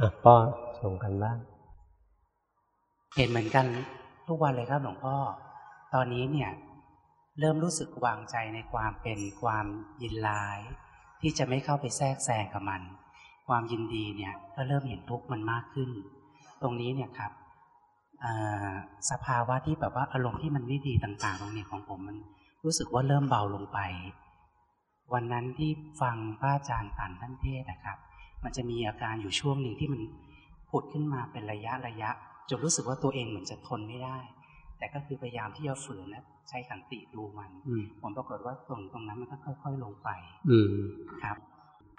อะป้อส่งกันบ้างเห็นเหมือนกันทุกวันเลยครับหลวงพ่อ ตอนนี้เนี่ย เริ่มรู้สึกวางใจในความเป็นความยินร้าย ที่จะไม่เข้าไปแทรกแซงกับมัน ความยินดีเนี่ย ก็เริ่มเห็นทุกข์มันมากขึ้น ตรงนี้เนี่ยครับสภาวะที่แบบว่าอารมณ์ที่มันไม่ดีต่างๆ ตรงนี้ของผมมันรู้สึกว่าเริ่มเบาลงไป วันนั้นที่ฟังพระอาจารย์ตันท่านเทศนะครับ มันจะมีอาการอยู่ช่วงหนึ่งที่มันผุดขึ้นมาเป็นระยะระยะจนรู้สึกว่าตัวเองเหมือนจะทนไม่ได้ แต่ก็คือพยายามที่จะฝืนและใช้ขันติดูมันผลปรากฏว่าตรงตรงนั้นมันก็ค่อย ๆ ลงไป อืครับ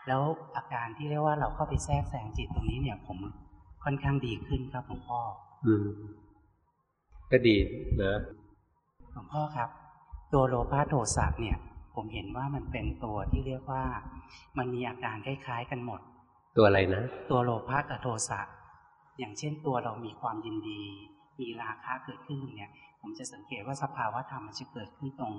แล้วอาการที่เรียกว่าเราเข้าไปแทรกแซงจิตตรงนี้เนี่ย ผมค่อนข้างดีขึ้นครับหลวงพ่ออืมก็ดีนะหลวงพ่อครับ ตัวโลภะโทสะเนี่ย ผมเห็นว่ามันเป็นตัวที่เรียกว่า มันมีอาการคล้ายๆกันหมด ตัวอะไรนะ ตัวโลภะกับโทสะอย่างเช่นตัวเรามีความยินดี มีราคะเกิดขึ้นเนี่ยผมจะสังเกตว่าสภาวะธรรมมันจะเกิดขึ้นตรง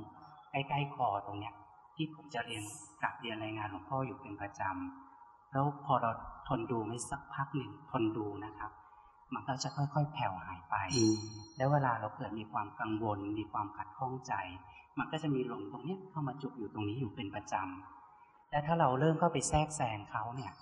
ใกล้ๆคอตรงเนี้ย ที่ผมจะเรียนกับเรียนรายงานหลวงพ่ออยู่เป็นประจำแล้วพอเราทนดูไม่สักพักหนึ่งทนดูนะครับ มันก็จะค่อยๆ แผ่วหายไป แล้วเวลาเราเกิดมีความกังวล มีความขัดข้องใจ มันก็จะมีลมตรงนี้เข้ามาจุกอยู่ตรงนี้อยู่เป็นประจำและถ้าเราเริ่มเข้าไปแทรกแซงเขาเนี่ย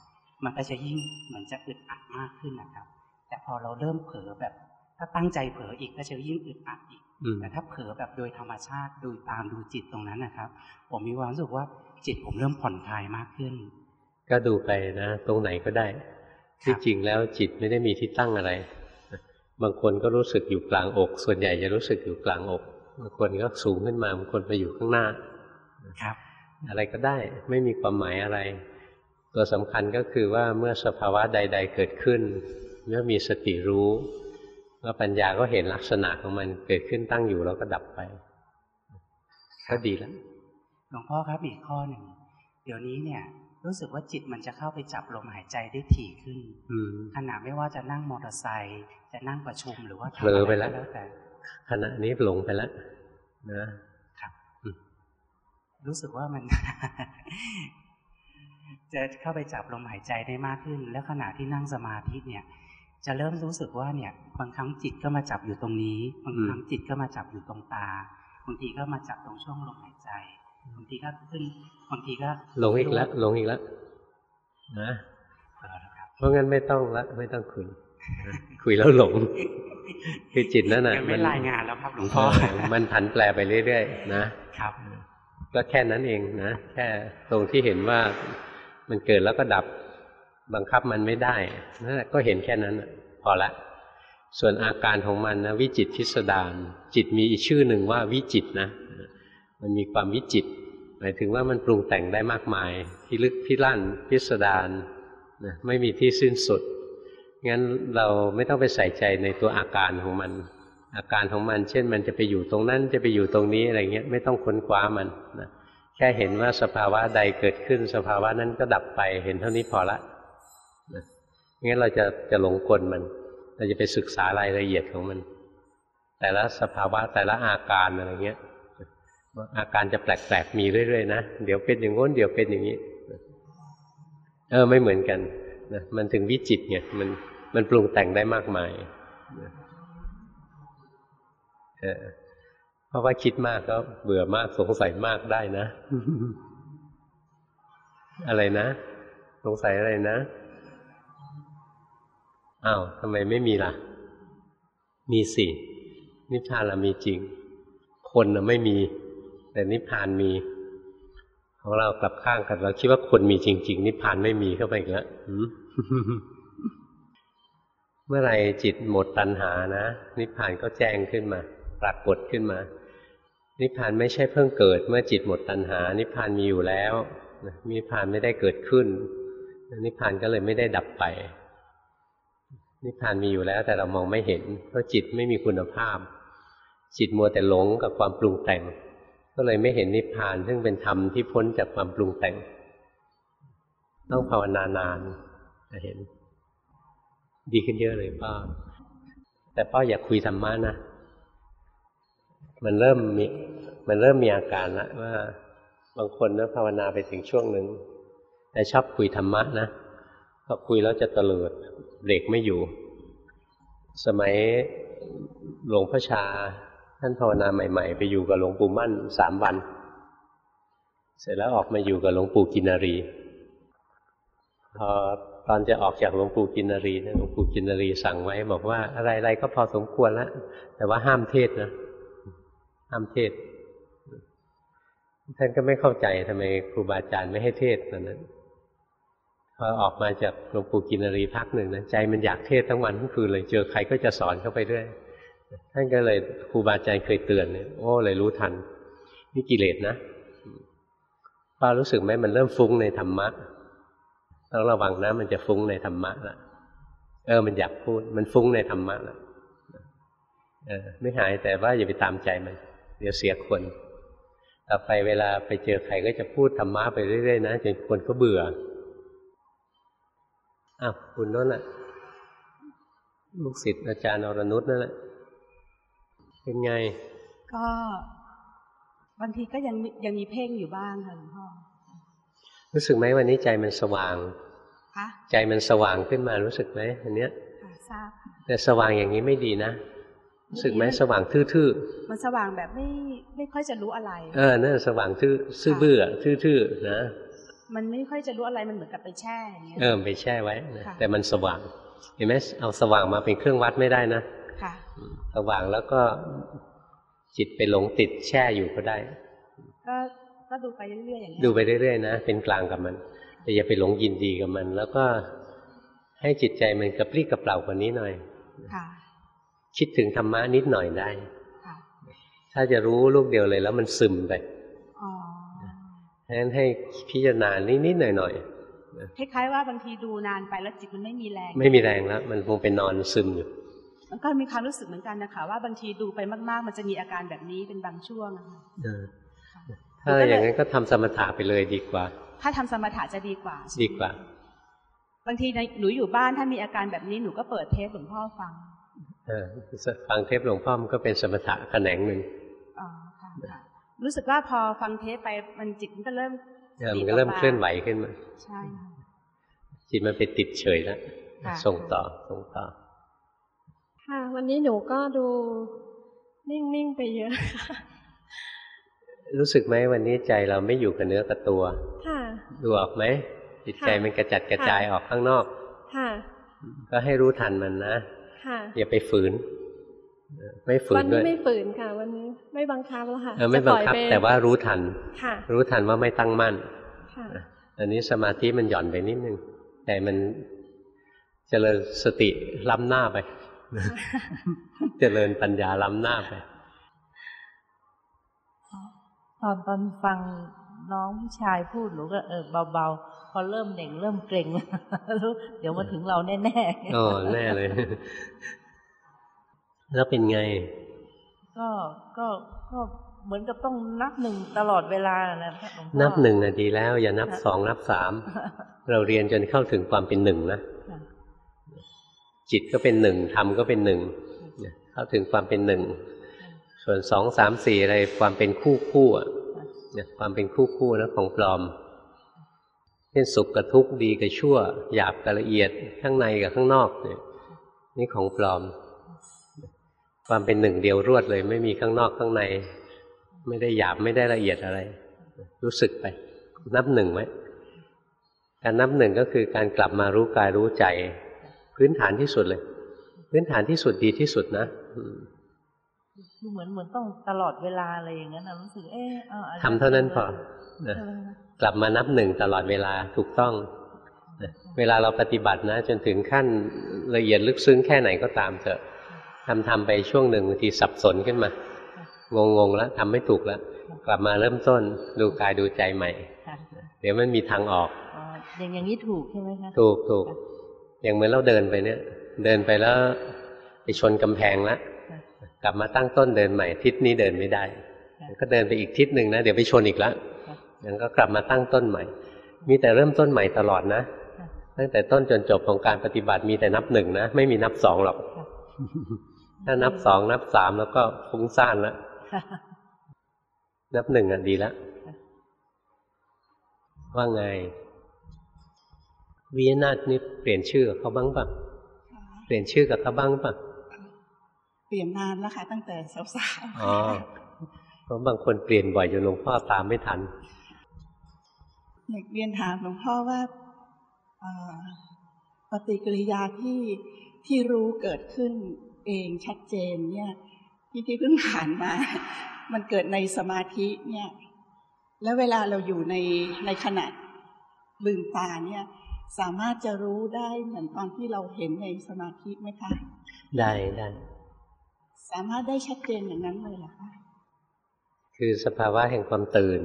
มันก็จะยิ่งเหมือนจะอึดอัดมากขึ้นนะครับ แต่พอเราเริ่มเผลอแบบ ถ้าตั้งใจเผลออีกก็จะยิ่งอึดอัดอีกแต่ถ้าเผลอแบบโดยธรรมชาติดูตามดูจิตตรงนั้นนะครับ ผมมีความรู้สึกว่าจิตผมเริ่มผ่อนคลายมากขึ้น ก็ดูไปนะตรงไหนก็ได้ ที่จริงแล้วจิตไม่ได้มีที่ตั้งอะไร บางคนก็รู้สึกอยู่กลางอก ส่วนใหญ่จะรู้สึกอยู่กลางอกบางคนก็สูงขึ้นมาบางคนไปอยู่ข้างหน้าครับ อะไรก็ได้ไม่มีความหมายอะไร ตัวสำคัญก็คือว่าเมื่อสภาวะใด ๆ เกิดขึ้นเมื่อมีสติรู้แล้วปัญญาก็เห็นลักษณะของมันเกิดขึ้นตั้งอยู่แล้วก็ดับไปก็ดีแล้วหลวงพ่อครับอีกข้อหนึ่งเดี๋ยวนี้เนี่ย รู้สึกว่าจิตมันจะเข้าไปจับลมหายใจได้ถี่ขึ้นขณะไม่ว่าจะนั่งมอเตอร์ไซค์จะนั่งประชุมหรือว่าเผลอไปแล้วแต่ขณะนี้หลงไปแล้วนะครับรู้สึกว่ามัน จะเข้าไปจับลมหายใจได้มากขึ้น แล้วขณะที่นั่งสมาธิเนี่ย จะเริ่มรู้สึกว่าเนี่ย บางครั้งจิตก็มาจับอยู่ตรงนี้ บางครั้งจิตก็มาจับอยู่ตรงตา บางทีก็มาจับตรงช่วงลมหายใจ บางทีก็ขึ้น บางทีก็หลงอีกแล้วหลงอีกแล้วนะเพราะงั้นไม่ต้องละไม่ต้องคุยคุยแล้วหลง คือจิตนั่นน่ะมันรายงานแล้วครับหลวงพ่อมันผันแปรไปเรื่อยๆนะครับ ก็แค่นั้นเองนะ แค่ตรงที่เห็นว่า มันเกิดแล้วก็ดับบังคับมันไม่ได้นั่นแหละก็เห็นแค่นั้นพอละ ส่วนอาการของมันนะวิจิตพิสดารจิตมีอีกชื่อหนึ่งว่าวิจิตนะมันมีความวิจิตหมายถึงว่ามันปรุงแต่งได้มากมายพิลึกพิลั่นพิสดารนะไม่มีที่สิ้นสุดงั้นเราไม่ต้องไปใส่ใจในตัวอาการของมัน อาการของมัน เช่น มันจะไปอยู่ตรงนั้นจะไปอยู่ตรงนี้อะไรเงี้ยไม่ต้องค้นคว้ามันนะ แค่เห็นว่าสภาวะใดเกิดขึ้น สภาวะนั้นก็ดับไปเห็นเท่านี้พอละงั้นเราจะจะหลงกลมัน เราจะไปศึกษารายละเอียดของมัน แต่ละสภาวะแต่ละอาการอะไรเงี้ยอาการจะแปลกๆมีเรื่อยๆนะเดี๋ยวเป็นอย่างง้นเดี๋ยวเป็นอย่างนี้เออไม่เหมือนกันนะมันถึงวิจิตเนี่ยมันมันปรุงแต่งได้มากมายเออ ราะว่าคิดมากก็เบื่อมากสงสัยมากได้นะ อะไรนะ สงสัยอะไรนะอ้าวทำไมไม่มีล่ะ มีสินิพพานละมีจริง คนน่ะไม่มี แต่นิพพานมี ของเรากลับข้างกันเราคิดว่าคนมีจริง ๆ นิพพานไม่มีเข้าไปอีกแล้วเมื่อไรจิตหมดตัณหานะนิพพานก็แจ้งขึ้นมา ปรากฏขึ้นมา นิพพานไม่ใช่เพิ่งเกิด เมื่อจิตหมดตัณหา นิพพานมีอยู่แล้วนิพพานไม่ได้เกิดขึ้น นิพพานก็เลยไม่ได้ดับไป นิพพานมีอยู่แล้วแต่เรามองไม่เห็น เพราะจิตไม่มีคุณภาพ จิตมัวแต่หลงกับความปรุงแต่ง ก็เลยไม่เห็นนิพพานซึ่งเป็นธรรมที่พ้นจากความปรุงแต่ง ต้องภาวนานานจะเห็น ดีขึ้นเยอะเลยป้าแต่ป้าอยากคุยธรรมะนะ มันเริ่มมีมันเริ่มมีอาการล้วว่า บางคนนะภาวนาไปถึงช่วงหนึ่งแต่ชอบคุยธรรมะนะพอคุยแล้วจะเตลิดเบรกไม่อยู่ สมัยหลวงพ่อชา ท่านภาวนาใหม่ ๆ ไปอยู่กับหลวงปู่มั่นสามวัน เสร็จแล้วออกมาอยู่กับหลวงปู่กินารีพอตอนจะออกจากหลวงปู่กินรีนะหลวงปู่กินรีสั่งไว้ บอกว่าอะไรๆก็พอสมควรแล้วแต่ว่าห้ามเทศนะ ห้ามเทศท่านก็ไม่เข้าใจทำไมครูบาอาจารย์ไม่ให้เทศตอนนั้นพอออกมาจากหลวงปู่กินรีพักหนึ่งนะใจมันอยากเทศทั้งวันทั้งคืนเลยเจอใครก็จะสอนเข้าไปด้วยท่านก็เลยครูบาอาจารย์เคยเตือนเนี่ยโอ้เลยรู้ทันนี่กิเลสนะป้ารู้สึกไหมมันเริ่มฟุ้งในธรรมะต้องระวังนะ มันจะฟุ้งในธรรมะละเออมันอยากพูด มันฟุ้งในธรรมะละเออ ไม่หายแต่ว่าอย่าไปตามใจมัน เดี๋ยวเสียคน ต่อไปเวลาไปเจอใครก็จะพูดธรรมะไปเรื่อยๆนะจนคนก็เบื่ออ้าวคุณนั่นแหละลูกศิษย์อาจารย์อรนุชนั่นแหละ เป็นไง ก็บางทีก็ยังยังมีเพ่งอยู่บ้างค่ะหลวงพ่อ รู้สึกไหมวันนี้ใจมันสว่างคะใจมันสว่างขึ้นมารู้สึกไหมอันเนี้ยค่ะทราบค่ะแต่สว่างอย่างนี้ไม่ดีนะ รู้สึกไหมสว่างทื่อมันสว่างแบบไม่ไม่ค่อยจะรู้อะไรๆเออนั่นสว่างทื่อซื่อเบื่อทื่อๆนะมันไม่ค่อยจะรู้อะไรมันเหมือนกับไปแช่อย่างเงี้ยเออไปแช่ไว้นะค่ะแต่มันสว่างเห็นไหมเอาสว่างมาเป็นเครื่องวัดไม่ได้นะค่ะสว่างแล้วก็จิตไปหลงติดแช่อยู่ก็ได้ ก็ก็ดูไปเรื่อยๆอย่างเงี้ยดูไปเรื่อยๆนะเป็นกลางกับมัน แต่อย่าไปหลงยินดีกับมัน แล้วก็ให้จิตใจมันกระปรี้กระเปร่ากว่านี้หน่อยค่ะ คิดถึงธรรมะนิดหน่อยได้ค่ะถ้าจะรู้ลูกเดียวเลยแล้วมันซึมไปอ๋อฉะนั้นให้พิจารณานิดๆหน่อยคล้ายๆว่าบางทีดูนานไปแล้วจิตมันไม่มีแรงๆไม่มีแรงแล้ว มันคงไปนอนซึมอยู่มันก็มีความรู้สึกเหมือนกันนะคะว่าบางทีดูไปมาก ๆ มันจะมีอาการแบบนี้เป็นบางช่วงอะค่ะเออถ้าอย่างนั้นก็ทำสมถะไปเลยดีกว่า ถ้าทำสมถะจะดีกว่าใช่ไหมดีกว่า บางทีในหนูอยู่บ้านถ้ามีอาการแบบนี้หนูก็เปิดเทปหลวงพ่อฟังเออ ฟังเทปหลวงพ่อมันก็เป็นสมถะแขนงหนึ่งอ๋อค่ะค่ะรู้สึกว่าพอฟังเทปไปมันจิตมันก็เริ่มเออมันก็เริ่มเคลื่อนไหวขึ้นมาใช่ค่ะจิตมันไปติดเฉยแล้วค่ะส่งต่อส่งต่อ ค่ะ วันนี้หนูก็ดูนิ่งๆไปเยอะค่ะรู้สึกไหมวันนี้ใจเราไม่อยู่กับเนื้อกับตัว ค่ะ ดูออกไหมจิตใจค่ะมันกระจัดกระจายออกข้างนอก ค่ะ ก็ให้รู้ทันมันนะค่ะ อย่าไปฝืนเออไม่ฝืวันนด้นี้วยไม่ฝืนค่ะ วันนี้ไม่บังคับแล้วค่ะเออไม่บังคับจะปล่อยไปแต่ว่ารู้ทันค่ะรู้ทันว่าไม่ตั้งมั่นค่ะอันนี้สมาธิมันหย่อนไปนิดนึง แต่มันเจริญสติล้ำหน้าไป เจริญปัญญาล้ำหน้าไป ตอนตอนฟัง น้องผู้ชายพูดหนูก็เออเบาๆ พอเริ่มเด่งเริ่มเกรงรู้เดี๋ยวมาถึงเราแน่ๆโอ้แน่เลย แล้วเป็นไง ก็ก็ก็เหมือนกับต้องนับหนึ่งตลอดเวลานะครับหลวงพ่อนับหนึ่งนะดีแล้ว อย่านับค่ะสองนับสามเราเรียนจนเข้าถึงความเป็นหนึ่งนะค่ะจิตก็เป็นหนึ่งธรรมก็เป็นหนึ่งเข้าถึงความเป็นหนึ่งส่วนสองสามสี่อะไรความเป็นคู่คู่อะ เนี่ยความเป็นคู่คู่นะของปลอมเช่นสุขกับทุกข์ดีกับชั่ว หยาบกับละเอียดข้างในกับข้างนอกเนี่ยนี่ของปลอม ความเป็นหนึ่งเดียวรวดเลย ไม่มีข้างนอกข้างใน ไม่ได้หยาบไม่ได้ละเอียดอะไร รู้สึกไป นับหนึ่งไว้การนับหนึ่งก็คือการกลับมารู้กายรู้ใจ พื้นฐานที่สุดเลย พื้นฐานที่สุดดีที่สุดนะ คือเหมือนเหมือนต้องตลอดเวลาอะไรอย่างนั้นนะรู้สึกเออเอาอะไรทำเท่านั้นพอนะใช่ไหมคะกลับมานับหนึ่งตลอดเวลาถูกต้องนะเวลาเราปฏิบัตินะ จนถึงขั้นละเอียดลึกซึ้งแค่ไหนก็ตามเถอะทำทำไปช่วงหนึ่งบางทีสับสนขึ้นมางงงๆแล้วทำไม่ถูกแล้ว กลับมาเริ่มต้นดูกายดูใจใหม่ค่ะเดี๋ยวมันมีทางออกอ๋ออย่างอย่างนี้ถูกใช่ไหมคะถูกถูกอย่างเหมือนเราเดินไปเนี่ย เดินไปแล้วไปชนกำแพงแล้วค่ะ กลับมาตั้งต้นเดินใหม่ทิศนี้เดินไม่ได้ค่ะก็เดินไปอีกทิศหนึ่งนะเดี๋ยวไปชนอีกแล้วค่ะยังก็กลับมาตั้งต้นใหม่ มีแต่เริ่มต้นใหม่ตลอดนะค่ะตั้งแต่ต้นจนจบของการปฏิบัติมีแต่นับหนึ่งนะ ไม่มีนับสองหรอกค่ะถ้านับสองนับสามแล้วก็ฟุ้งซ่านแล้วค่ะนับหนึ่งอะดีแล้วค่ะว่าไงวิยนาถนี่เปลี่ยนชื่อกับเขาบ้างปะเปลี่ยนชื่อกับเขาบ้างปะ เปลี่ยนนานแล้วค่ะ ตั้งแต่สาวอ๋อเพราะบางคนเปลี่ยนบ่อยจนหลวงพ่อตามไม่ทันๆอยากเรียนถามหลวงพ่อว่าเอ่อปฏิกิริยาที่ที่รู้เกิดขึ้นเองชัดเจนเนี่ยที่ที่เพิ่งผ่านมา มันเกิดในสมาธิเนี่ย แล้วเวลาเราอยู่ในในขณะลืมตาเนี่ย สามารถจะรู้ได้เหมือนตอนที่เราเห็นในสมาธิไหมคะ ได้ได้ สามารถได้ชัดเจนอย่างนั้นเลยเหรอคะคือสภาวะแห่งความตื่น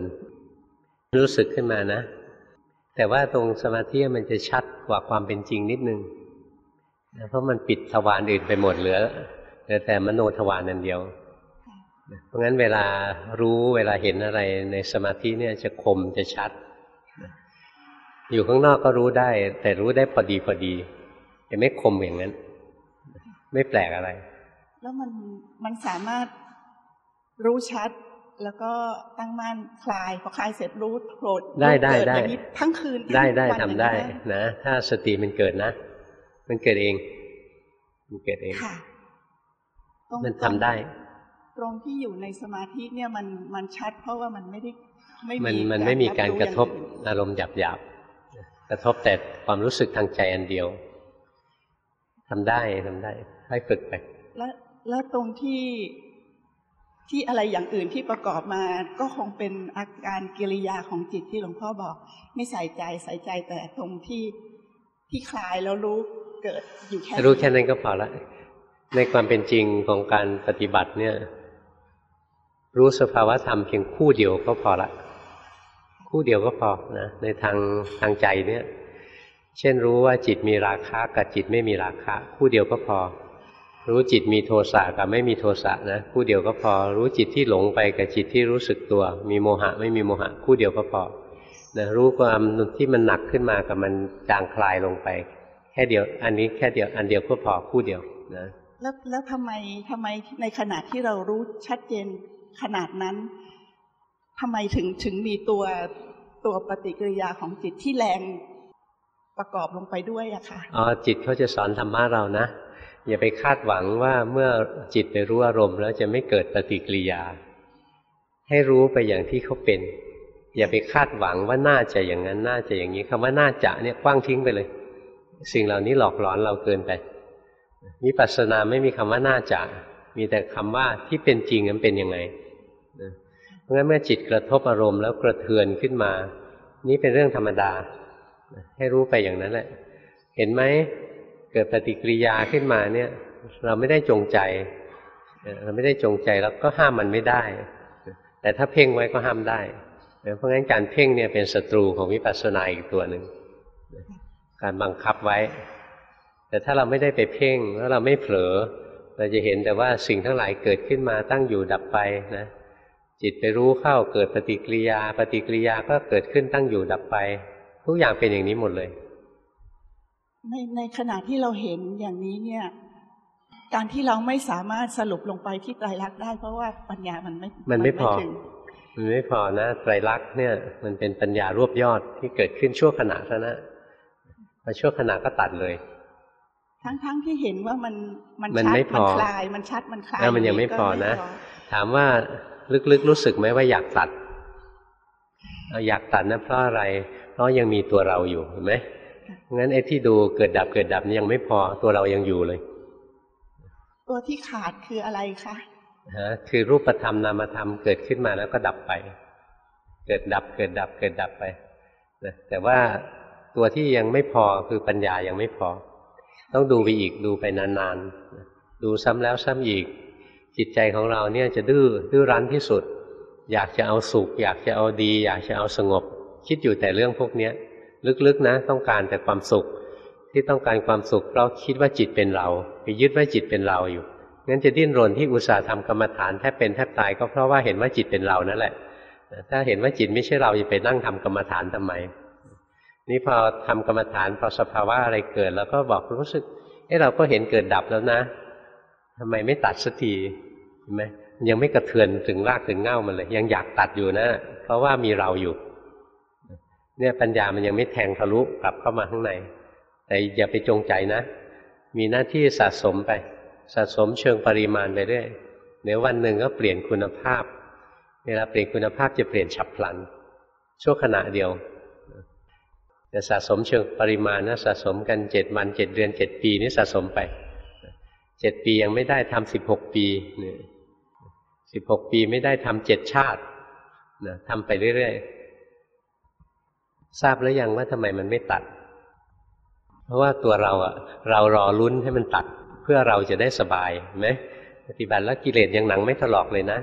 รู้สึกขึ้นมานะ แต่ว่าตรงสมาธิมันจะชัดกว่าความเป็นจริงนิดนึงนะเพราะมันปิดทวารอื่นไปหมดเหลือเหลือแต่มโนทวารนันเดียว เพราะงั้นเวลารู้เวลาเห็นอะไรในสมาธิเนี่ยจะคมจะชัด อยู่ข้างนอกก็รู้ได้ แต่รู้ได้พอดีพอดีแต่ไม่คมอย่างนั้น ไม่แปลกอะไร แล้วมันมันสามารถรู้ชัดแล้วก็ตั้งมั่นคลายพอคลายเสร็จรู้โกรธได้ได้รู้เกิได้อย่างนี้ทั้งคืนทั้งได้ได้วันทำได้อย่างนี้นะ ถ้าสติมันเกิดนะ มันเกิดเอง มันเกิดเองค่ะตรงมันทำได้ ตรงที่อยู่ในสมาธิเนี่ยมันมันชัด เพราะว่ามันไม่ได้ไม่มันมันไม่มีการกระทบอย่างอื่นอารมณ์หยาบหยาบๆกระทบแต่ความรู้สึกทางใจอันเดียวทำได้ทำได้ค่อยฝึกไปแล้ว แล้วตรงที่ที่อะไรอย่างอื่นที่ประกอบมาก็คงเป็นอาการกิริยาของจิตที่หลวงพ่อบอก ไม่ใส่ใจใส่ใจแต่ตรงที่ที่คลายแล้วรู้เกิดอยู่แค่รู้แค่นั้นก็พอละในความเป็นจริงของการปฏิบัติเนี่ย รู้สภาวะธรรมเพียงคู่เดียวก็พอละ คู่เดียวก็พอนะในทางทางใจเนี่ย เช่นรู้ว่าจิตมีราคะกับจิตไม่มีราคะ คู่เดียวก็พอ รู้จิตมีโทสะกับไม่มีโทสะนะคู่เดียวก็พอ รู้จิตที่หลงไปกับจิตที่รู้สึกตัว มีโมหะไม่มีโมหะคู่เดียวก็พอนะรู้ความที่มันหนักขึ้นมากับมันจางคลายลงไป แค่เดียว อันนี้แค่เดียวอันเดียวก็พอคู่เดียวนะแล้วแล้วทำไมทำไมในขณะที่เรารู้ชัดเจนขนาดนั้นทำไมถึงถึงมีตัวตัวปฏิกิริยาของจิตที่แรงประกอบลงไปด้วยอะค่ะอ๋อจิตเขาจะสอนธรรมะเรานะ อย่าไปคาดหวังว่าเมื่อจิตไปรู้อารมณ์แล้วจะไม่เกิดปฏิกิริยา ให้รู้ไปอย่างที่เขาเป็น อย่าไปคาดหวังว่าน่าจะอย่างนั้นน่าจะอย่างนี้คำว่าน่าจะเนี่ยกว้างทิ้งไปเลย สิ่งเหล่านี้หลอกหลอนเราเกินไปวิปัสสนาไม่มีคำว่าน่าจะ มีแต่คำว่าที่เป็นจริงมันเป็นยังไงเพราะงั้นเมื่อจิตกระทบอารมณ์แล้วกระเทือนขึ้นมา นี่เป็นเรื่องธรรมดา ให้รู้ไปอย่างนั้นแหละ เห็นไหม เกิดปฏิกิริยาขึ้นมาเนี่ย เราไม่ได้จงใจ เราไม่ได้จงใจแล้วก็ห้ามมันไม่ได้ แต่ถ้าเพ่งไว้ก็ห้ามได้ เพราะงั้นการเพ่งเนี่ยเป็นศัตรูของวิปัสสนาอีกตัวหนึ่งการบังคับไว้ แต่ถ้าเราไม่ได้ไปเพ่งแล้วเราไม่เผลอ เราจะเห็นแต่ว่าสิ่งทั้งหลายเกิดขึ้นมาตั้งอยู่ดับไปนะจิตไปรู้เข้าเกิดปฏิกิริยา ปฏิกิริยาก็เกิดขึ้นตั้งอยู่ดับไป ทุกอย่างเป็นอย่างนี้หมดเลย ในในขณะที่เราเห็นอย่างนี้เนี่ย การที่เราไม่สามารถสรุปลงไปที่ไตรลักษณ์ได้ เพราะว่าปัญญามันไม่มันไม่พอถึงมันไม่พอนะไตรลักษณ์เนี่ย มันเป็นปัญญารวบยอดที่เกิดขึ้นชั่วขณะเท่านั้นพอชั่วขณะก็ตัดเลย ทั้งทั้งที่เห็นว่ามันมันมันชัดไม่พมันอคลาย มันชัดมันคลายเออมันยังไม่ก็พอนะถามว่าลึกๆรู้สึกไหมว่าอยากตัดเอาอยากตัดนะเพราะอะไร เพราะยังมีตัวเราอยู่เห็นไหม งั้นไอ้ที่ดูเกิดดับเกิดดับนี่ยังไม่พอตัวเรายังอยู่เลย ตัวที่ขาดคืออะไรคะฮะคือรูปธรรมนามธรรมเกิดขึ้นมาแล้วก็ดับไป เกิดดับเกิดดับเกิดดับไปนะแต่ว่าตัวที่ยังไม่พอคือปัญญายังไม่พอ ต้องดูไปอีกดูไปนานๆนะดูซ้ำแล้วซ้ำอีก จิตใจของเราเนี่ยจะดื้อดื้อรั้นที่สุด อยากจะเอาสุข อยากจะเอาดี อยากจะเอาสงบ คิดอยู่แต่เรื่องพวกเนี้ย ลึกๆนะ ต้องการแต่ความสุข ที่ต้องการความสุขเพราะคิดว่าจิตเป็นเรา ไปยึดว่าจิตเป็นเราอยู่งั้นจะดิ้นรนที่อุตสาห์ทำกรรมฐานแทบเป็นแทบตายก็เพราะว่าเห็นว่าจิตเป็นเรานั่นแหละ ถ้าเห็นว่าจิตไม่ใช่เราจะไปนั่งทำกรรมฐานทำไม นี่พอทำกรรมฐานพอสภาวะอะไรเกิด แล้วก็บอกรู้สึกเอ้เราก็เห็นเกิดดับแล้วนะทำไมไม่ตัดสักทีเห็นไหมยังไม่กระเทือนถึงรากถึงเง่ามันเลย ยังอยากตัดอยู่นะ เพราะว่ามีเราอยู่ เนี่ยปัญญามันยังไม่แทงทะลุกลับเข้ามาข้างใน แต่อย่าไปจงใจนะ มีหน้าที่สะสมไป สะสมเชิงปริมาณไปเรื่อยเดี๋ยววันหนึ่งก็เปลี่ยนคุณภาพ เวลาเปลี่ยนคุณภาพจะเปลี่ยนฉับพลัน ชั่วขณะเดียวแต่สะสมเชิงปริมาณนะสะสมกันเจ็ดวันเจ็ดเดือนเจ็ดปีนี่สะสมไปเจ็ดปียังไม่ได้ทำสิบหกปีสิบหกปีไม่ได้ทำเจ็ดชาตินะทำไปเรื่อยๆ ทราบแล้วยังว่าทำไมมันไม่ตัด เพราะว่าตัวเราอะเรารอลุ้นให้มันตัด เพื่อเราจะได้สบายไหมปฏิบัติแล้วกิเลสยังหนังไม่ถลอกเลยนะ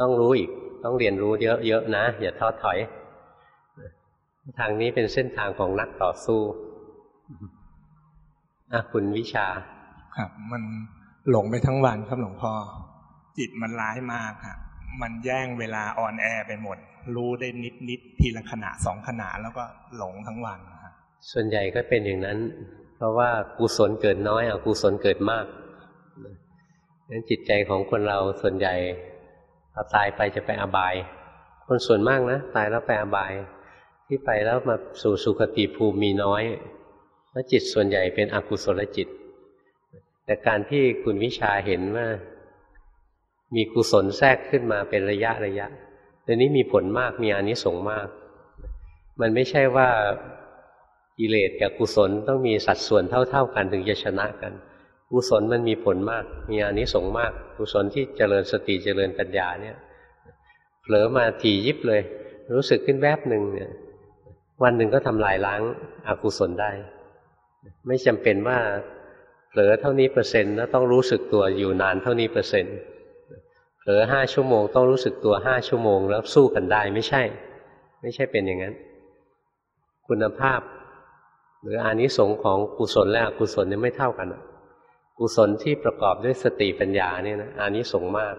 ต้องรู้อีก ต้องเรียนรู้เยอะๆนะ อย่าท้อถอย ทางนี้เป็นเส้นทางของนักต่อสู้อะคุณวิชา ครับ มันหลงไปทั้งวันครับหลวงพ่อจิตมันร้ายมากครับมันแย่งเวลาออนแอร์ไปหมด รู้ได้นิดนิดทีละขณะสองขณะแล้วก็หลงทั้งวันครับส่วนใหญ่ก็เป็นอย่างนั้น เพราะว่ากุศลเกิดน้อยอกุศลเกิดมากนั้นจิตใจของคนเราส่วนใหญ่พอตายไปจะไปอบาย คนส่วนมากนะตายแล้วไปอบาย ที่ไปแล้วมาสู่สุคติภูมิมีน้อยแล้วจิตส่วนใหญ่เป็นอกุศลจิต แต่การที่คุณวิชาเห็นว่ามีกุศลแทรกขึ้นมาเป็นระยะระยะ ตัวนี้มีผลมากมีอานิสงส์มาก มันไม่ใช่ว่ากิเลสกับกุศลต้องมีสัดส่วนเท่า ๆ กันถึงจะชนะกัน กุศลมันมีผลมาก มีอานิสงส์มาก กุศลที่เจริญสติเจริญปัญญาเนี่ยเผลอมาถี่ยิบเลย รู้สึกขึ้นแวบหนึ่งเนี่ยวันหนึ่งก็ทำลายล้างอากุศลได้ ไม่จำเป็นว่าเผลอเท่านี้เปอร์เซ็นต์แล้วต้องรู้สึกตัวอยู่นานเท่านี้เปอร์เซ็นต์ เผลอห้าชั่วโมงต้องรู้สึกตัวห้าชั่วโมง แล้วสู้กันได้ไม่ใช่ ไม่ใช่เป็นอย่างนั้น คุณภาพ หรืออานิสงส์ของกุศลและอกุศลเนี่ยไม่เท่ากันกุศลที่ประกอบด้วยสติปัญญาเนี่ยนะอานิสงส์มาก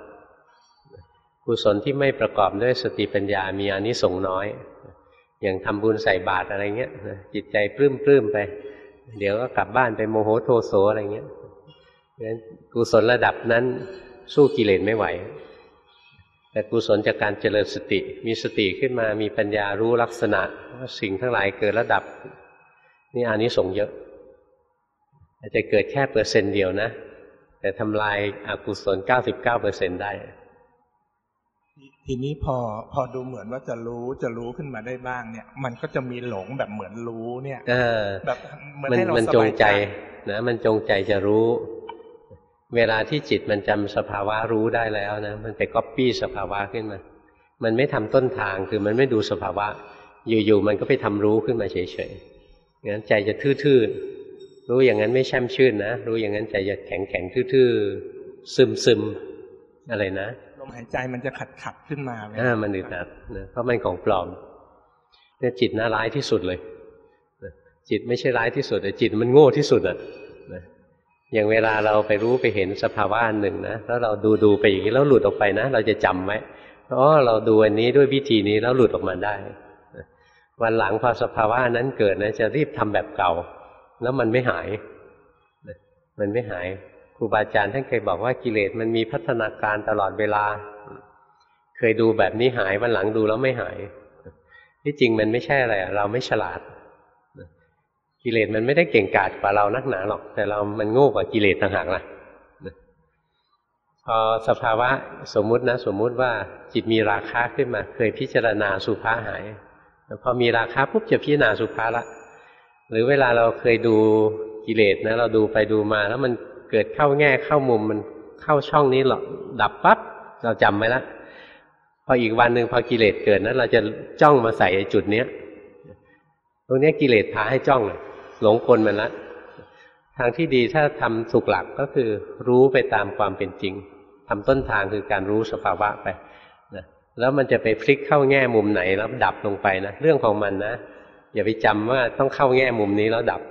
กุศลที่ไม่ประกอบด้วยสติปัญญามีอานิสงส์น้อย อย่างทำบุญใส่บาตรอะไรเงี้ยจิตใจปลื้มปลื้มไป เดี๋ยวก็กลับบ้านไปโมโหโทโสอะไรเงี้ยงั้นกุศลระดับนั้น สู้กิเลสไม่ไหว แต่กุศลจากการเจริญสติ มีสติขึ้นมามีปัญญารู้ลักษณะว่าสิ่งทั้งหลายเกิดระดับ นี่อานิสงส์เยอะอาจจะเกิดแค่เปอร์เซ็นต์เดียวนะ แต่ทำลายอากุศลเก้าสิบเก้าเปอร์เซ็นได้ทีนี้พอพอดูเหมือนว่าจะรู้จะรู้ขึ้นมาได้บ้างเนี่ย มันก็จะมีหลงแบบเหมือนรู้เนี่ย เออ แบบเหมือนมันให้เรามันสจงบายใจนะมันจงใจจะรู้ เวลาที่จิตมันจำสภาวะรู้ได้แล้วนะ มันไปก๊อปปี้สภาวะขึ้นมา มันไม่ทำต้นทางคือมันไม่ดูสภาวะ อยู่ๆมันก็ไปทำรู้ขึ้นมาเฉยๆงั้นใจจะทื่อๆรู้อย่างนั้นไม่แช่มชื่นนะรู้อย่างนั้นใจจะแข็งๆทื่อๆซึมๆอะไรนะลมหายใจมันจะขัดขัดๆขึ้นมาไหมอ่ามันอึดอัดนะเพราะมันของปลอมเนี่ยจิตน่าร้ายที่สุดเลยนะจิตไม่ใช่ร้ายที่สุดแต่จิตมันโง่ที่สุดอะนะ อย่างเวลาเราไปรู้ไปเห็นสภาวะอันหนึ่งนะแล้วเราดูดูไปอย่างนี้แล้วหลุดออกไปนะ เราจะจำไว้อ๋อเราดูอันนี้ด้วยวิธีนี้แล้วหลุดออกมาได้ วันหลังพอสภาวะนั้นเกิดนะจะรีบทำแบบเก่า แล้วมันไม่หาย มันไม่หายครูบาอาจารย์ท่านเคยบอกว่ากิเลสมันมีพัฒนาการตลอดเวลา เคยดูแบบนี้หายวันหลังดูแล้วไม่หายที่จริงมันไม่ใช่อะไรเราไม่ฉลาด กิเลสมันไม่ได้เก่งกาจกว่าเรานักหนาหรอก แต่เรามันโง่กว่ากิเลสต่างหากล่ะพอสภาวะสมมุตินะ สมมุติว่าจิตมีราคะขึ้นมา เคยพิจารณาสุภาหายพอมีราคะปุ๊บจะพิจารณาสุภาละ หรือเวลาเราเคยดูกิเลสนะ เราดูไปดูมาแล้วมันเกิดเข้าแง่เข้ามุมมันเข้าช่องนี้หรอกดับปั๊บเราจำไว้ละพออีกวันหนึ่งพอกิเลสเกิดนั้นเราจะจ้องมาใส่จุดเนี้ย ตรงนี้กิเลสพาให้จ้องเลย หลงกลมันละทางที่ดีถ้าทำถูกหลักก็คือ รู้ไปตามความเป็นจริงทำต้นทางคือการรู้สภาวะไปนะแล้วมันจะไปพลิกเข้าแง่มุมไหนแล้วดับลงไปนะเรื่องของมันนะอย่าไปจำว่าต้องเข้าแง่มุมนี้แล้วดับ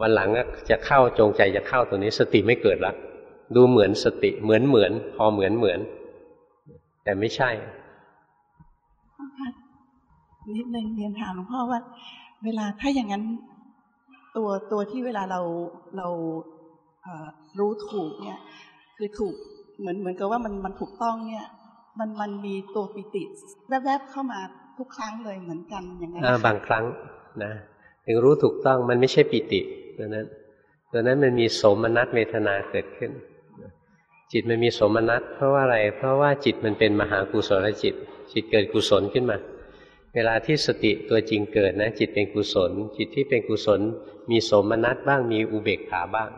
วันหลังจะเข้าจงใจจะเข้าตัวนี้สติไม่เกิดละดูเหมือนสติเหมือนเหมือน พอเหมือนเหมือน แต่ไม่ใช่นิดนึงเรียนถามหลวงพ่อว่า เวลาถ้าอย่างนั้น ตัวตัวที่เวลาเราเรารู้ถูกเนี่ยคือถูกเหมือนเหมือนกับว่ามันมันถูกต้องเนี่ยมันมันมีตัวปิติแวบๆเข้ามาทุกครั้งเลยเหมือนกันอย่างนั้นอ่าบางครั้งนะถึงรู้ถูกต้องมันไม่ใช่ปิติตัวนั้นตัวนั้นมันมีสมนัสเวทนาเกิดขึ้น จิตมันมีสมนัสเพราะว่าอะไร เพราะว่าจิตมันเป็นมหากุศลจิต จิตเกิดกุศลขึ้นมา เวลาที่สติตัวจริงเกิดนะจิตเป็นกุศล จิตที่เป็นกุศล มีโสมนัสบ้างมีอุเบกขาบ้าง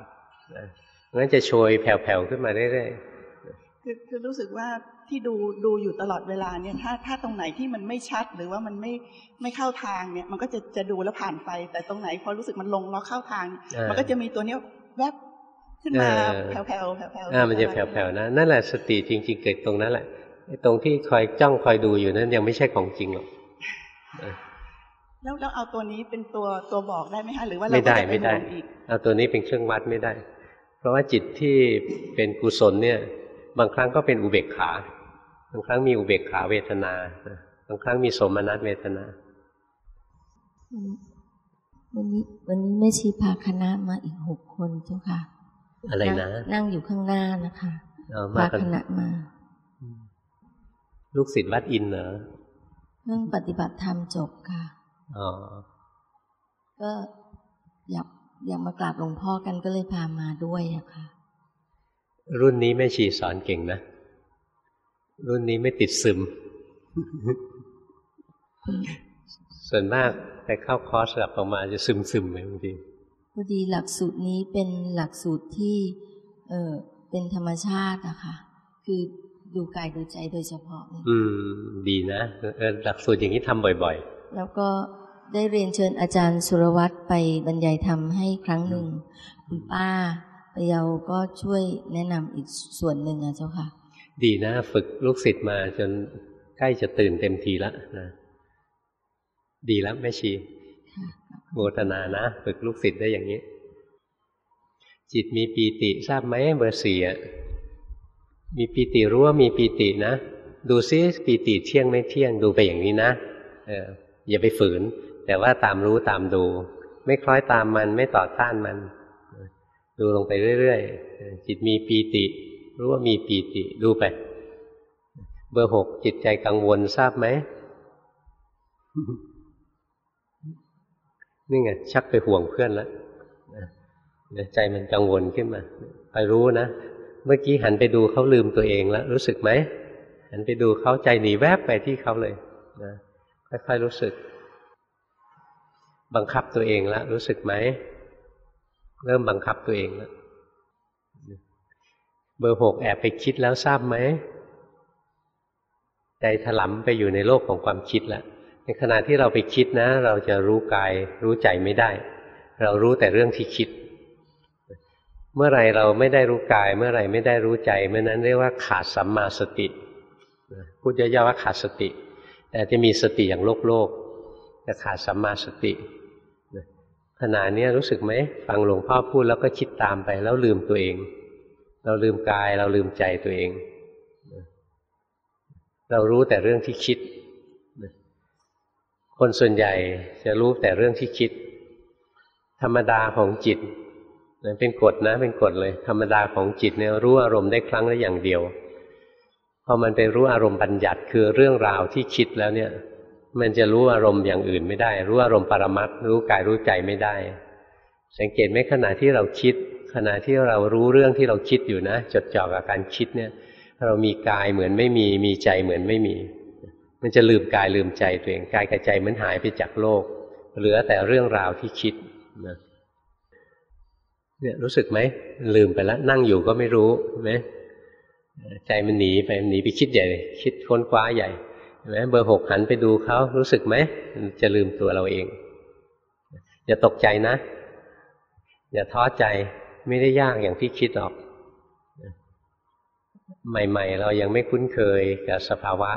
นะงั้นจะโชยแผ่วๆขึ้นมาเรื่อยๆคือคือรู้สึกว่าที่ดูดูอยู่ตลอดเวลาเนี่ยถ้าถ้าตรงไหนที่มันไม่ชัดหรือว่ามันไม่ไม่เข้าทางเนี่ย มันก็จะจะดูแล้วผ่านไป แต่ตรงไหนพอรู้สึกมันลงแล้วเข้าทาง มันก็จะมีตัวเนี้ยแวบขึ้นมาแผ่วๆแผ่วๆอ่ามันจะแผ่วๆนะนั่นแหละสติจริง ๆ เกิดตรงนั้นแหละตรงที่คอยจ้องคอยดูอยู่นั้นยังไม่ใช่ของจริงหรอก แล้วเราเอาตัวนี้เป็นตัวตัวบอกได้ไหมคะหรือว่าเราไม่ได้ไม่ได้เอาตัวนี้เป็นเครื่องวัดไม่ได้ เพราะว่าจิตที่เป็นกุศลเนี่ย บางครั้งก็เป็นอุเบกขาบางครั้งมีอุเบกขาเวทนาบางครั้งมีสมนัตเวทนาวันนี้วันนี้แม่ชีพาคณะมาอีกหกคนเจ้าค่ะ อะไรนะ นั่งอยู่ข้างหน้านะคะพาคณะมา ลูกศิษย์วัดอินเหรอ เรื่องปฏิบัติธรรมจบค่ะอ๋อก็อยากอยากมากราบหลวงพ่อกันก็เลยพามาด้วยอะค่ะ รุ่นนี้แม่ชีสอนเก่งนะ รุ่นนี้ไม่ติดซึม ส่วนมากไปเข้าคอร์สหลับออกมาจะซึมซึมไปบางทีพอดีหลักสูตรนี้เป็นหลักสูตรที่ เออเป็นธรรมชาติอะค่ะ คือ ดูกายดูใจโดยเฉพาะอืม ดีนะหลักสูตรอย่างนี้ทำบ่อย ๆ แล้วก็ได้เรียนเชิญอาจารย์สุรวัตรไปบรรยายธรรมให้ครั้งหนึ่งคุณป้าไปเยาก็ช่วยแนะนำอีกส่วนหนึ่งอะเจ้าค่ะ ดีนะ ฝึกลูกศิษย์มาจนใกล้จะตื่นเต็มทีแล้วนะดีแล้วแม่ชีโมทนานะ ฝึกลูกศิษย์ได้อย่างนี้ จิตมีปีติทราบไหมเบอร์สี่อะ มีปีติรู้ว่ามีปีตินะ ดูซิปีติเที่ยงไม่เที่ยงดูไปอย่างนี้นะเอออย่าไปฝืน แต่ว่าตามรู้ตามดู ไม่คล้อยตามมันไม่ต่อต้านมัน ดูลงไปเรื่อยๆจิตมีปีติ รู้ว่ามีปีติดูไป เบอร์หกจิตใจกังวลทราบไหมนี่ไงชักไปห่วงเพื่อนแล้วใจมันกังวลขึ้นมา ไปรู้นะ เมื่อกี้หันไปดูเขาลืมตัวเองแล้ว รู้สึกไหมหันไปดูเขาใจหนีแวบไปที่เขาเลยนะค่อยๆรู้สึก บังคับตัวเองแล้วรู้สึกไหมเริ่มบังคับตัวเองแล้วเบอร์หกแอบไปคิดแล้วทราบไหมใจถลำไปอยู่ในโลกของความคิดแล้วในขณะที่เราไปคิดนะ เราจะรู้กายรู้ใจไม่ได้ เรารู้แต่เรื่องที่คิด เมื่อไรเราไม่ได้รู้กาย เมื่อไรไม่ได้รู้ใจเมื่อนั้นเรียกว่าขาดสัมมาสติพูดย่อๆว่าขาดสติ แต่จะมีสติอย่างโลกโลกแต่ขาดสัมมาสติขณะนี้รู้สึกไหมฟังหลวงพ่อพูดแล้วก็คิดตามไป แล้วลืมตัวเอง เราลืมกาย เราลืมใจตัวเอง เรารู้แต่เรื่องที่คิด คนส่วนใหญ่จะรู้แต่เรื่องที่คิด ธรรมดาของจิต เป็นกฎนะ เป็นกฎเลย ธรรมดาของจิตเนี่ยรู้อารมณ์ได้ครั้งละอย่างเดียวพอมันไปรู้อารมณ์บัญญัติคือเรื่องราวที่คิดแล้วเนี่ย มันจะรู้อารมณ์อย่างอื่นไม่ได้ รู้อารมณ์ปรมัตรู้กายรู้ใจไม่ได้ สังเกตไหมขณะที่เราคิด ขณะที่เรารู้เรื่องที่เราคิดอยู่นะ จดจ่อกับการคิดเนี่ย เรามีกายเหมือนไม่มีมีใจเหมือนไม่มี มันจะลืมกายลืมใจตัวเองกายกับใจมันหายไปจากโลก เหลือแต่เรื่องราวที่คิดนะ เนี่ยรู้สึกไหมลืมไปแล้วนั่งอยู่ก็ไม่รู้ใช่ไหมใจมันหนีไปหนีไปคิดใหญ่ คิดค้นคว้าใหญ่ใช่ไหมเบอร์หกหันไปดูเขารู้สึกไหมจะลืมตัวเราเอง อย่าตกใจนะ อย่าท้อใจไม่ได้ยากอย่างที่คิดหรอก ใหม่ ๆ เรายังไม่คุ้นเคยกับสภาวะ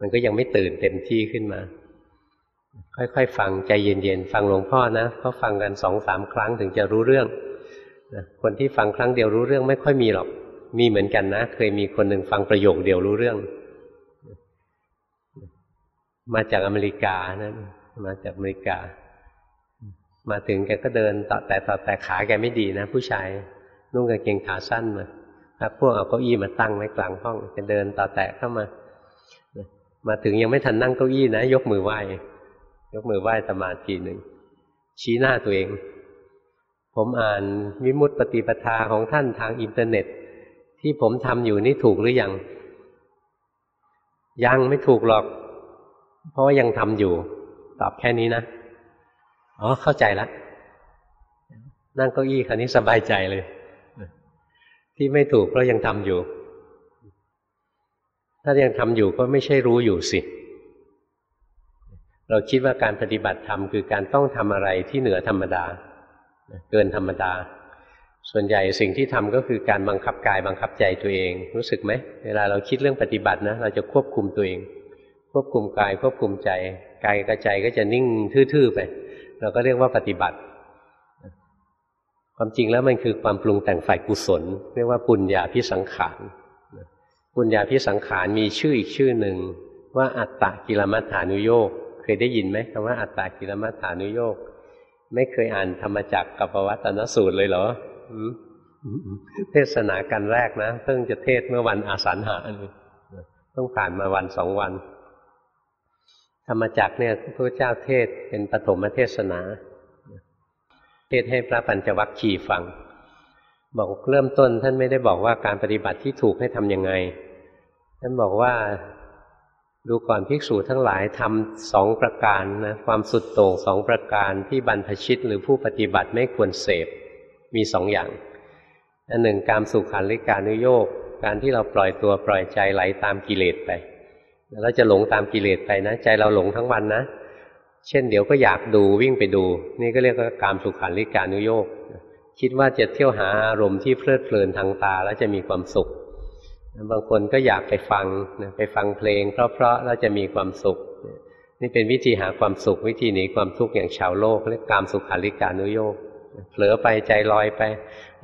มันก็ยังไม่ตื่นเต็มที่ขึ้นมา ค่อยๆฟังใจเย็นๆฟังหลวงพ่อนะเขาฟังกันสองสามครั้งถึงจะรู้เรื่องคนที่ฟังครั้งเดียวรู้เรื่องไม่ค่อยมีหรอก มีเหมือนกันนะ เคยมีคนหนึ่งฟังประโยคเดียวรู้เรื่อง มาจากอเมริกานะมาจากอเมริกา มาถึงแกก็เดินต่อแต่ต่อแต่ขาแกไม่ดีนะ ผู้ชายนุ่งกางเกงขาสั้นมาถ้าพวกเอาเก้าอี้มาตั้งไว้กลางห้องจะเดินต่อแตะเข้ามา มาถึงยังไม่ทันนั่งเก้าอี้นะ ยกมือไหว้ ยกมือไหว้ตมาทีหนึ่งชี้หน้าตัวเอง ผมอ่านวิมุตติปฏิปทาของท่านทางอินเทอร์เน็ต ที่ผมทำอยู่นี่ถูกหรือยัง ยังไม่ถูกหรอก เพราะว่ายังทำอยู่ ตอบแค่นี้นะ อ๋อเข้าใจแล้วนั่งเก้าอี้คันนี้สบายใจเลย ที่ไม่ถูกเพราะยังทำอยู่ ถ้ายังทำอยู่ก็ไม่ใช่รู้อยู่สิ เราคิดว่าการปฏิบัติธรรมคือการต้องทำอะไรที่เหนือธรรมดา เกินธรรมดา ส่วนใหญ่สิ่งที่ทำก็คือการบังคับกายบังคับใจตัวเอง รู้สึกไหมเวลาเราคิดเรื่องปฏิบัตินะ เราจะควบคุมตัวเอง ควบคุมกายควบคุมใจกายกับใจก็จะนิ่งทื่อๆไป เราก็เรียกว่าปฏิบัติ ความจริงแล้วมันคือความปรุงแต่งฝ่ายกุศล เรียกว่าปุญญาพิสังขารปุญญาพิสังขารมีชื่ออีกชื่อหนึ่งว่าอัตตะกิลมัฏฐานุโยก เคยได้ยินไหมคำว่าอัตตะกิลมัฏฐานุโยกไม่เคยอ่านธรรมจักรกับปวัตนสูตรเลยเหรอเทศนากันแรกนะเพิ่งจะเทศเมื่อวันอาสาฬหาเพิ่งผ่านมาวันสองวัน ธรรมจักเนี่ยพระเจ้าเทศเป็นปฐมเทศนา เทศให้พระปัญจวัคคีย์ฟัง บอกเริ่มต้นท่านไม่ได้บอกว่าการปฏิบัติที่ถูกให้ทำยังไง ท่านบอกว่า ดูก่อนภิกษุทั้งหลายทำสองประการนะความสุดโต่งสองประการที่บรรพชิตหรือผู้ปฏิบัติไม่ควรเสพมีสองอย่างอันหนึ่งการสุขันลิการนุโยกการที่เราปล่อยตัวปล่อยใจไหลตามกิเลสไปเราจะหลงตามกิเลสไปนะ ใจเราหลงทั้งวันนะ เช่นเดี๋ยวก็อยากดูวิ่งไปดู นี่ก็เรียกว่าการสุขันลิการนุโยกคิดว่าจะเที่ยวหาอารมณ์ที่เพลิดเพลินทางตาแล้วจะมีความสุข บางคนก็อยากไปฟังไปฟังเพลง เพราะๆแล้วจะมีความสุข นี่เป็นวิธีหาความสุขวิธีหนีความทุกข์อย่างชาวโลกเรียกการสุขันลิกานุโยกเผลอไปใจลอยไป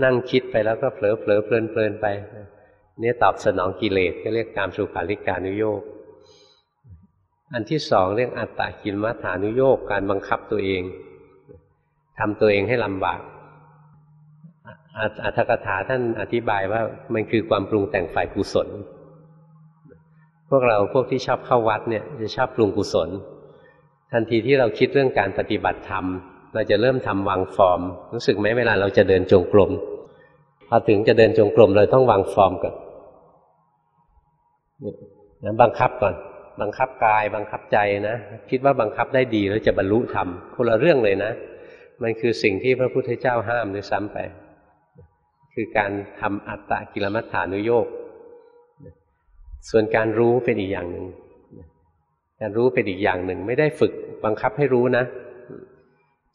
นั่งคิดไปแล้วก็เผลอเผลอเพลินเพลินไปนี่ตอบสนองกิเลสก็เรียกการสุขาริกานุโยกอันที่สองเรียกอัตตากิลมัฐานุโยกการบังคับตัวเองทำตัวเองให้ลำบาก อัตถกถาท่านอธิบายว่ามันคือความปรุงแต่งฝ่ายกุศล พวกเราพวกที่ชอบเข้าวัดเนี่ยจะชอบปรุงกุศล ทันทีที่เราคิดเรื่องการปฏิบัติธรรม เราจะเริ่มทำวางฟอร์ม รู้สึกไหมเวลาเราจะเดินจงกรมพอถึงจะเดินจงกรมเราต้องวางฟอร์มก่อนนะบังคับก่อน บังคับกาย บังคับใจนะคิดว่าบังคับได้ดีแล้วจะบรรลุธรรมคนละเรื่องเลยนะ มันคือสิ่งที่พระพุทธเจ้าห้ามด้วยซ้ำไป คือการทำอัตตะกิลมัฏฐานุโยกส่วนการรู้เป็นอีกอย่างหนึ่งการรู้เป็นอีกอย่างหนึ่ง ไม่ได้ฝึกบังคับให้รู้นะ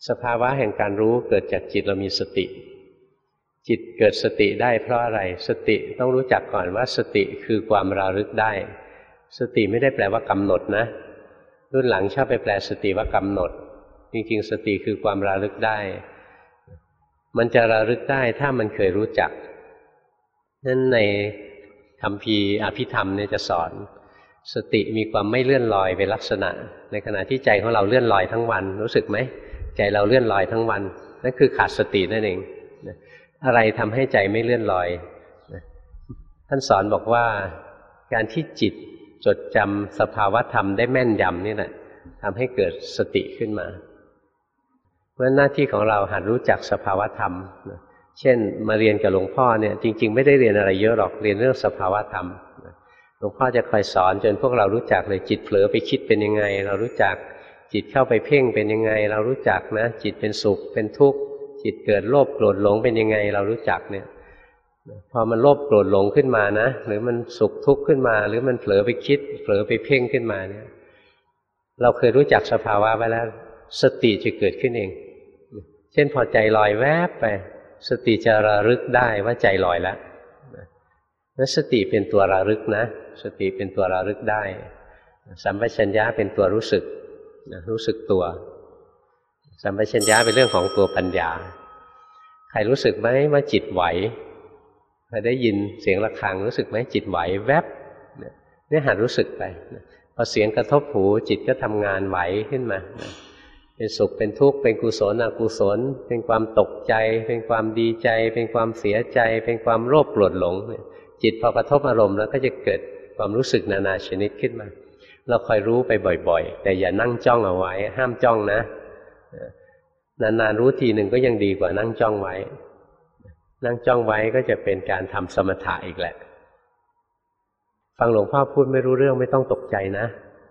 สภาวะแห่งการรู้เกิดจากจิตเรามีสติ จิตเกิดสติได้เพราะอะไรสติต้องรู้จักก่อนว่าสติคือความระลึกได้ สติไม่ได้แปลว่ากำหนดนะ รุ่นหลังชอบไปแปลสติว่ากำหนด จริงๆ สติคือความระลึกได้ มันจะระลึกได้ถ้ามันเคยรู้จักนั้นในคำพีอภิธรรมเนี่ยจะสอน สติมีความไม่เลื่อนลอยเป็นลักษณะ ในขณะที่ใจของเราเลื่อนลอยทั้งวัน รู้สึกไหมใจเราเลื่อนลอยทั้งวันนั่นคือขาดสตินั่นเองอะไรทำให้ใจไม่เลื่อนลอยท่านสอนบอกว่าการที่จิตจดจำสภาวะธรรมได้แม่นยำนี่แหละทำให้เกิดสติขึ้นมา เพราะหน้าที่ของเราหัดรู้จักสภาวะธรรม เช่น มาเรียนกับหลวงพ่อเนี่ยจริง ๆ ไม่ได้เรียนอะไรเยอะหรอกเรียนเรื่องสภาวะธรรมหลวงพ่อจะคอยสอนจนพวกเรารู้จักเลยจิตเผลอไปคิดเป็นยังไง เรารู้จักจิตเข้าไปเพ่งเป็นยังไง เรารู้จักนะ จิตเป็นสุขเป็นทุกข์จิตเกิดโลภโกรธหลงเป็นยังไง เรารู้จักเนี่ยพอมันโลภโกรธหลงขึ้นมานะ หรือมันสุขทุกข์ขึ้นมา หรือมันเผลอไปคิด เผลอไปเพ่งขึ้นมาเนี่ย เราเคยรู้จักสภาวะไว้แล้ว สติจะเกิดขึ้นเอง ช่นพอใจลอยแวบไป สติจะระลึกได้ว่าใจลอยแล้วนั้นสติเป็นตัวระลึกนะ สติเป็นตัวระลึกได้ สัมปชัญญะเป็นตัวรู้สึกรู้สึกตัว สัมปชัญญะเป็นเรื่องของตัวปัญญา ใครรู้สึกไหมว่าจิตไหวพอได้ยินเสียงะระฆังรู้สึกไหมจิตไหวแวบเนี่ยหัดรู้สึกไปพอเสียงกระทบหูจิตก็ทำงานไหวขึ้นมา เป็นสุขเป็นทุกข์เป็นกุศลอกุศล เป็นความตกใจ เป็นความดีใจ เป็นความเสียใจ เป็นความโลภโกรธหลง จิตพอกระทบอารมณ์แล้วก็จะเกิดความรู้สึกนานาชนิดขึ้นมา เราคอยรู้ไปบ่อย ๆ แต่อย่านั่งจ้องเอาไว้ ห้ามจ้องนะ นานๆรู้ทีหนึ่งก็ยังดีกว่านั่งจ้องไว้ นั่งจ้องไว้ก็จะเป็นการทำสมถะอีกแหละ ฟังหลวงพ่อพูดไม่รู้เรื่องไม่ต้องตกใจนะ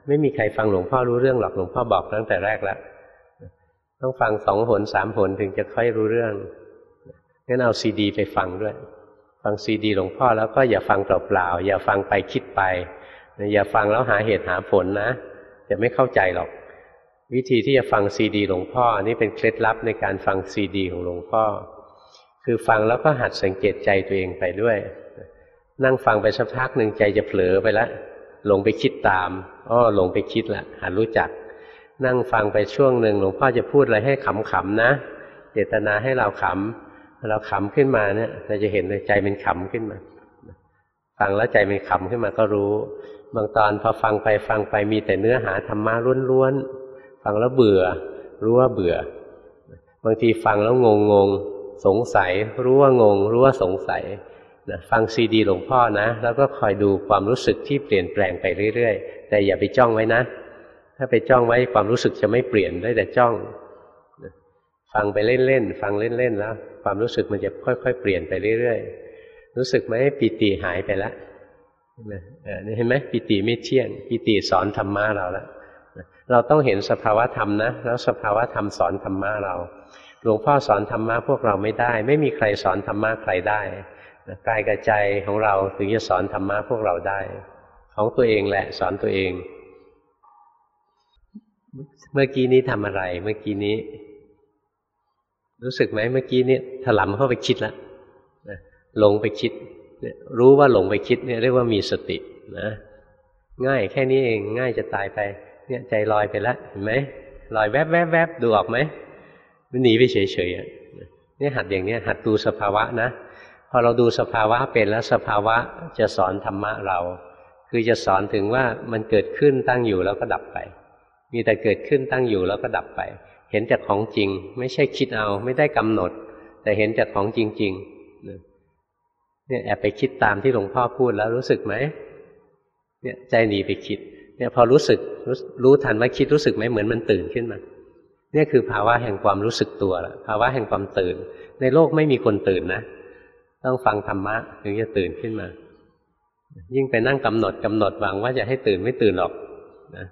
ไม่มีใครฟังหลวงพ่อรู้เรื่องหรอกหลวงพ่อบอกตั้งแต่แรกแล้ว ต้องฟังสองหนสามหนถึงจะค่อยรู้เรื่องงั้นเอาซีดี ไปฟังด้วย ฟังซีดีหลวงพ่อแล้วก็อย่าฟังเปล่าๆอย่าฟังไปคิดไป อย่าฟังแล้วหาเหตุหาผลนะจะไม่เข้าใจหรอก วิธีที่จะฟังซีดี หลวงพ่ออันนี้เป็นเคล็ดลับในการฟังซีดี ของหลวงพ่อ คือฟังแล้วก็หัดสังเกตใจตัวเองไปด้วย นั่งฟังไปสักพักหนึ่งใจจะเผลอไปแล้วหลงไปคิดตามอ้อหลงไปคิดละหัดรู้จัก นั่งฟังไปช่วงหนึ่งหลวงพ่อจะพูดอะไรให้ขำๆนะ เจตนาให้เราขำเราขำขึ้นมาเนี่ยเราจะเห็นเลยใจเป็นขำขึ้นมา ฟังแล้วใจเป็นขำขึ้นมาก็รู้ บางตอนพอฟังไปฟังไปมีแต่เนื้อหาธรรมะล้วนๆฟังแล้วเบื่อ รู้ว่าเบื่อ บางทีฟังแล้วงงงสงสัย รู้ว่างง รู้ว่าสงสัยนะฟังซีดีหลวงพ่อนะ แล้วก็คอยดูความรู้สึกที่เปลี่ยนแปลงไปเรื่อยๆ แต่อย่าไปจ้องไว้นะ ถ้าไปจ้องไว้ความรู้สึกจะไม่เปลี่ยนได้แต่จ้องฟังไปเล่นๆฟังเล่นๆแล้ว ความรู้สึกมันจะค่อยๆเปลี่ยนไปเรื่อยๆรู้สึกไหมปิติหายไปแล้วนี่เห็นไหมปิติไม่เที่ยงปิติสอนธรรมะเราแล้วเราต้องเห็นสภาวะธรรมนะแล้วสภาวะธรรมสอนธรรมะเรา หลวงพ่อสอนธรรมะพวกเราไม่ได้ ไม่มีใครสอนธรรมะใครได้กายกับใจของเราถึงจะสอนธรรมะพวกเราได้ ของตัวเองแหละสอนตัวเอง เมื่อกี้นี้ทำอะไร เมื่อกี้นี้ รู้สึกไหมเมื่อกี้นี้ถลำเข้าไปคิดแล้วหลงไปคิดรู้ว่าหลงไปคิดเนี่ยเรียกว่ามีสตินะง่ายแค่นี้เองง่ายจะตายไป เนี่ยใจลอยไปแล้วเห็นไหมลอยแวบแวบแวบดูออกไหมมันหนีไปเฉยๆอะนี่หัดอย่างนี้หัดดูสภาวะนะพอเราดูสภาวะเป็นแล้วสภาวะจะสอนธรรมะเรา คือจะสอนถึงว่ามันเกิดขึ้นตั้งอยู่แล้วก็ดับไป มีแต่เกิดขึ้นตั้งอยู่แล้วก็ดับไป เห็นจากของจริง ไม่ใช่คิดเอา ไม่ได้กำหนด แต่เห็นจากของจริงๆเนี่ยแอบไปคิดตามที่หลวงพ่อพูดแล้วรู้สึกไหมเนี่ยใจหนีไปคิด เนี่ยพอรู้สึกรู้รู้ทันว่าคิดรู้สึกไหมเหมือนมันตื่นขึ้นมาเนี่ยคือภาวะแห่งความรู้สึกตัวละภาวะแห่งความตื่น ในโลกไม่มีคนตื่นนะ ต้องฟังธรรมะถึงจะตื่นขึ้นมา ยิ่งไปนั่งกำหนดกำหนดหวังว่าจะให้ตื่นไม่ตื่นหรอกนะ